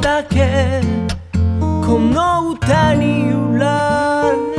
だけ。この歌に揺られ